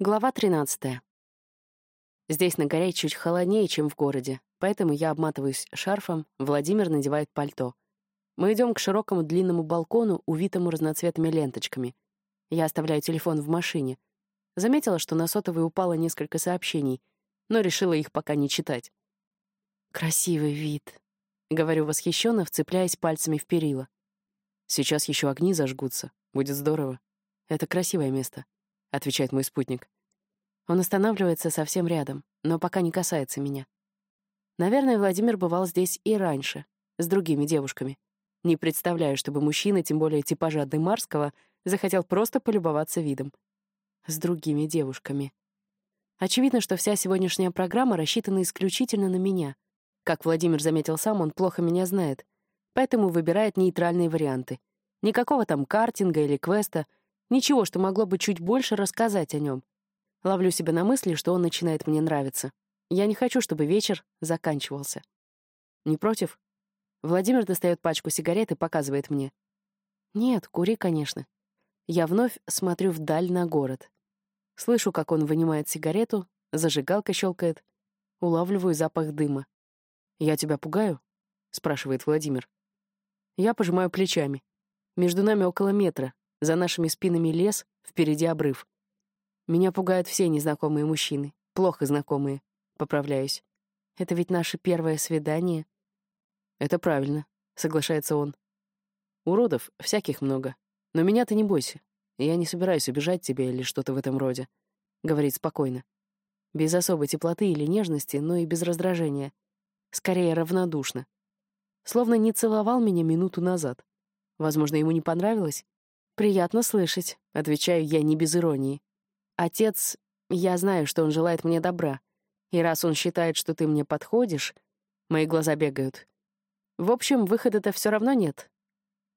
Глава 13. Здесь на горе чуть холоднее, чем в городе, поэтому я обматываюсь шарфом, Владимир надевает пальто. Мы идем к широкому длинному балкону, увитому разноцветными ленточками. Я оставляю телефон в машине. Заметила, что на сотовый упало несколько сообщений, но решила их пока не читать. «Красивый вид», — говорю восхищенно, вцепляясь пальцами в перила. «Сейчас еще огни зажгутся. Будет здорово. Это красивое место» отвечает мой спутник. Он останавливается совсем рядом, но пока не касается меня. Наверное, Владимир бывал здесь и раньше, с другими девушками. Не представляю, чтобы мужчина, тем более типажа Дымарского, захотел просто полюбоваться видом. С другими девушками. Очевидно, что вся сегодняшняя программа рассчитана исключительно на меня. Как Владимир заметил сам, он плохо меня знает, поэтому выбирает нейтральные варианты. Никакого там картинга или квеста — Ничего, что могло бы чуть больше рассказать о нем. Ловлю себя на мысли, что он начинает мне нравиться. Я не хочу, чтобы вечер заканчивался. Не против? Владимир достает пачку сигарет и показывает мне. Нет, кури, конечно. Я вновь смотрю вдаль на город. Слышу, как он вынимает сигарету, зажигалка щелкает. Улавливаю запах дыма. «Я тебя пугаю?» — спрашивает Владимир. Я пожимаю плечами. Между нами около метра, за нашими спинами лес, впереди обрыв. Меня пугают все незнакомые мужчины, плохо знакомые. Поправляюсь. Это ведь наше первое свидание. Это правильно, соглашается он. Уродов всяких много. Но меня ты не бойся. Я не собираюсь убежать тебе или что-то в этом роде. Говорит спокойно. Без особой теплоты или нежности, но и без раздражения. Скорее, равнодушно. Словно не целовал меня минуту назад. Возможно, ему не понравилось, «Приятно слышать», — отвечаю я не без иронии. «Отец, я знаю, что он желает мне добра. И раз он считает, что ты мне подходишь...» Мои глаза бегают. В общем, выхода-то все равно нет.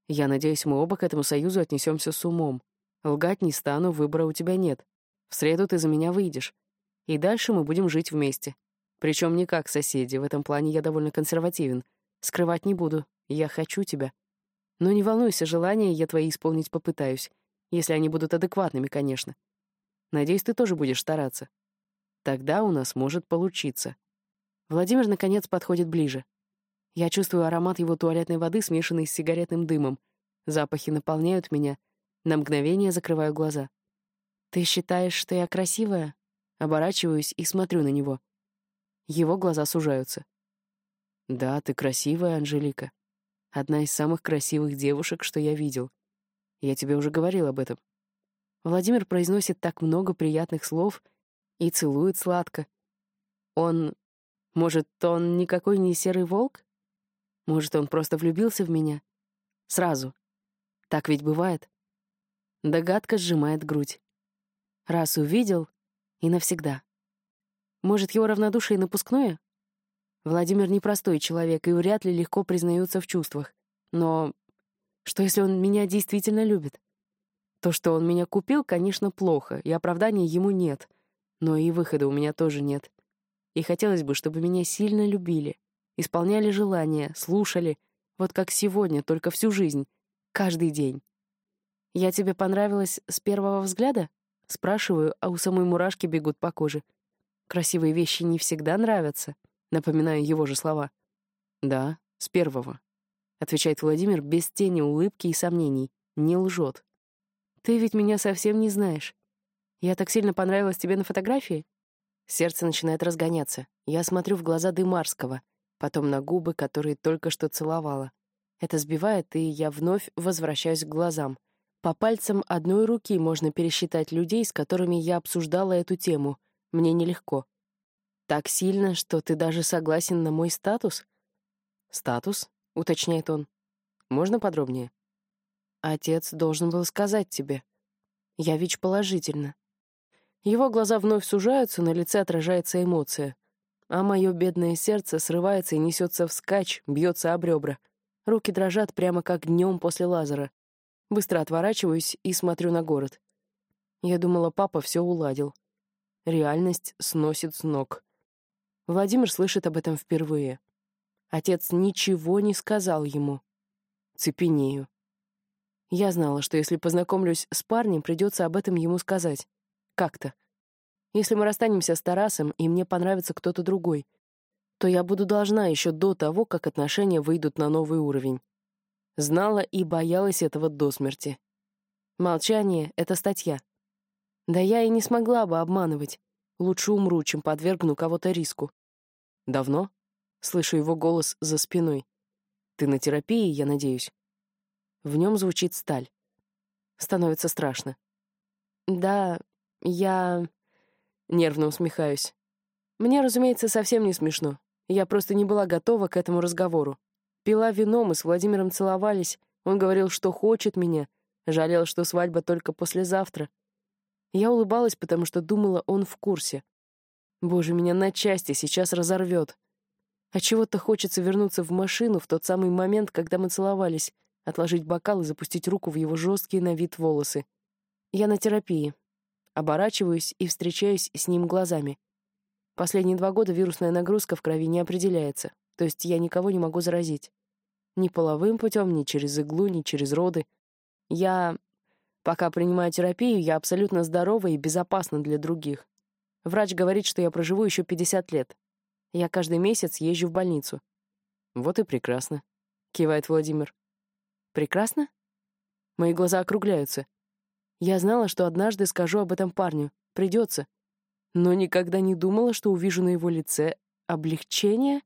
Я надеюсь, мы оба к этому союзу отнесемся с умом. Лгать не стану, выбора у тебя нет. В среду ты за меня выйдешь. И дальше мы будем жить вместе. Причем не как соседи, в этом плане я довольно консервативен. Скрывать не буду, я хочу тебя. Но не волнуйся, желания я твои исполнить попытаюсь, если они будут адекватными, конечно. Надеюсь, ты тоже будешь стараться. Тогда у нас может получиться. Владимир, наконец, подходит ближе. Я чувствую аромат его туалетной воды, смешанный с сигаретным дымом. Запахи наполняют меня. На мгновение закрываю глаза. «Ты считаешь, что я красивая?» Оборачиваюсь и смотрю на него. Его глаза сужаются. «Да, ты красивая, Анжелика. Одна из самых красивых девушек, что я видел. Я тебе уже говорил об этом. Владимир произносит так много приятных слов и целует сладко. Он... Может, он никакой не серый волк? Может, он просто влюбился в меня? Сразу. Так ведь бывает. Догадка сжимает грудь. Раз увидел — и навсегда. Может, его равнодушие напускное? Владимир непростой человек и вряд ли легко признается в чувствах. Но что, если он меня действительно любит? То, что он меня купил, конечно, плохо, и оправдания ему нет. Но и выхода у меня тоже нет. И хотелось бы, чтобы меня сильно любили, исполняли желания, слушали, вот как сегодня, только всю жизнь, каждый день. «Я тебе понравилась с первого взгляда?» Спрашиваю, а у самой мурашки бегут по коже. Красивые вещи не всегда нравятся. Напоминаю его же слова. «Да, с первого», — отвечает Владимир без тени улыбки и сомнений. Не лжет. «Ты ведь меня совсем не знаешь. Я так сильно понравилась тебе на фотографии?» Сердце начинает разгоняться. Я смотрю в глаза Дымарского, потом на губы, которые только что целовала. Это сбивает, и я вновь возвращаюсь к глазам. По пальцам одной руки можно пересчитать людей, с которыми я обсуждала эту тему. Мне нелегко. Так сильно, что ты даже согласен на мой статус? Статус? уточняет он. Можно подробнее? Отец должен был сказать тебе. Я ВИЧ положительно. Его глаза вновь сужаются, на лице отражается эмоция. А мое бедное сердце срывается и несется вскачь, бьется об ребра. Руки дрожат прямо как днем после лазера. Быстро отворачиваюсь и смотрю на город. Я думала, папа все уладил. Реальность сносит с ног. Владимир слышит об этом впервые. Отец ничего не сказал ему. Цепенею. Я знала, что если познакомлюсь с парнем, придется об этом ему сказать. Как-то. Если мы расстанемся с Тарасом, и мне понравится кто-то другой, то я буду должна еще до того, как отношения выйдут на новый уровень. Знала и боялась этого до смерти. Молчание — это статья. Да я и не смогла бы обманывать. Лучше умру, чем подвергну кого-то риску. Давно? Слышу его голос за спиной. Ты на терапии, я надеюсь. В нем звучит сталь. Становится страшно. Да, я... Нервно усмехаюсь. Мне, разумеется, совсем не смешно. Я просто не была готова к этому разговору. Пила вино, мы с Владимиром целовались. Он говорил, что хочет меня. Жалел, что свадьба только послезавтра. Я улыбалась, потому что думала, он в курсе. Боже, меня на части сейчас разорвет. А чего-то хочется вернуться в машину в тот самый момент, когда мы целовались, отложить бокал и запустить руку в его жесткие на вид волосы. Я на терапии. Оборачиваюсь и встречаюсь с ним глазами. Последние два года вирусная нагрузка в крови не определяется, то есть я никого не могу заразить. Ни половым путем, ни через иглу, ни через роды. Я... Пока принимаю терапию, я абсолютно здорова и безопасна для других. Врач говорит, что я проживу еще 50 лет. Я каждый месяц езжу в больницу. Вот и прекрасно, кивает Владимир. Прекрасно? Мои глаза округляются. Я знала, что однажды скажу об этом парню. Придется. Но никогда не думала, что увижу на его лице облегчение.